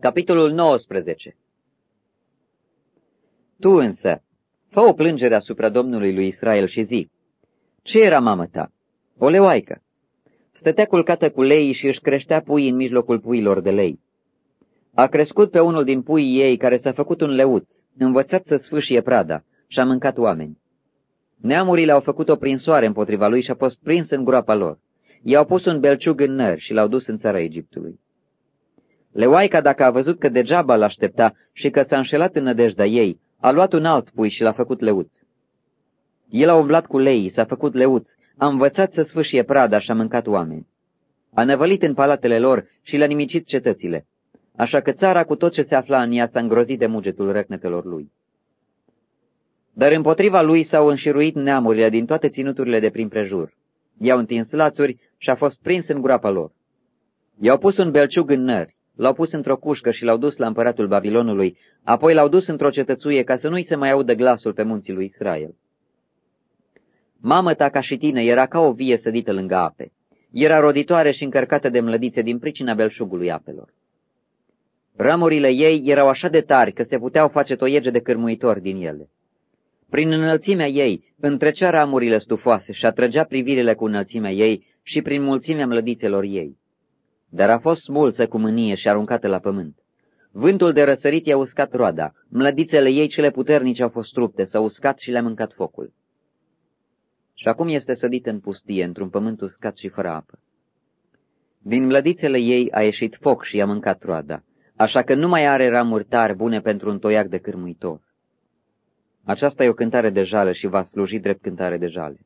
Capitolul 19 Tu însă, fă o plângere asupra Domnului lui Israel și zi, Ce era mamă ta? O leoaică. Stătea culcată cu lei și își creștea pui în mijlocul puilor de lei. A crescut pe unul din puii ei care s-a făcut un leuț, învățat să sfâșie prada și a mâncat oameni. Neamurile au făcut o prinsoare împotriva lui și a fost prins în groapa lor. I-au pus un belciug în nări și l-au dus în țara Egiptului. Leoaica, dacă a văzut că degeaba l-aștepta și că s-a înșelat în nădejdea ei, a luat un alt pui și l-a făcut leuț. El a umblat cu lei, s-a făcut leuț, a învățat să sfâșie prada și a mâncat oameni. A năvălit în palatele lor și le-a nimicit cetățile, așa că țara cu tot ce se afla în ea s-a îngrozit de mugetul răcnetelor lui. Dar împotriva lui s-au înșiruit neamurile din toate ținuturile de prin prejur. I-au întins lațuri și a fost prins în groapa lor. I-au pus un belciug în nări, l-au pus într-o cușcă și l-au dus la împăratul Babilonului, apoi l-au dus într-o cetățuie ca să nu-i se mai audă glasul pe munții lui Israel. Mamă ta ca și tine era ca o vie sădită lângă ape. Era roditoare și încărcată de mlădițe din pricina belșugului apelor. Ramurile ei erau așa de tari că se puteau face toiege de cârmuitori din ele. Prin înălțimea ei întrecea ramurile stufoase și atrăgea privirile cu înălțimea ei și prin mulțimea mlădițelor ei. Dar a fost smulsă cu mânie și aruncată la pământ. Vântul de răsărit i-a uscat roada, mlădițele ei cele puternice au fost rupte, s-au uscat și le-a mâncat focul. Și acum este sădit în pustie, într-un pământ uscat și fără apă. Din mlădițele ei a ieșit foc și i-a mâncat roada, așa că nu mai are ramuri tari bune pentru un toiac de cârmuitor. Aceasta e o cântare de jale și va sluji drept cântare de jale.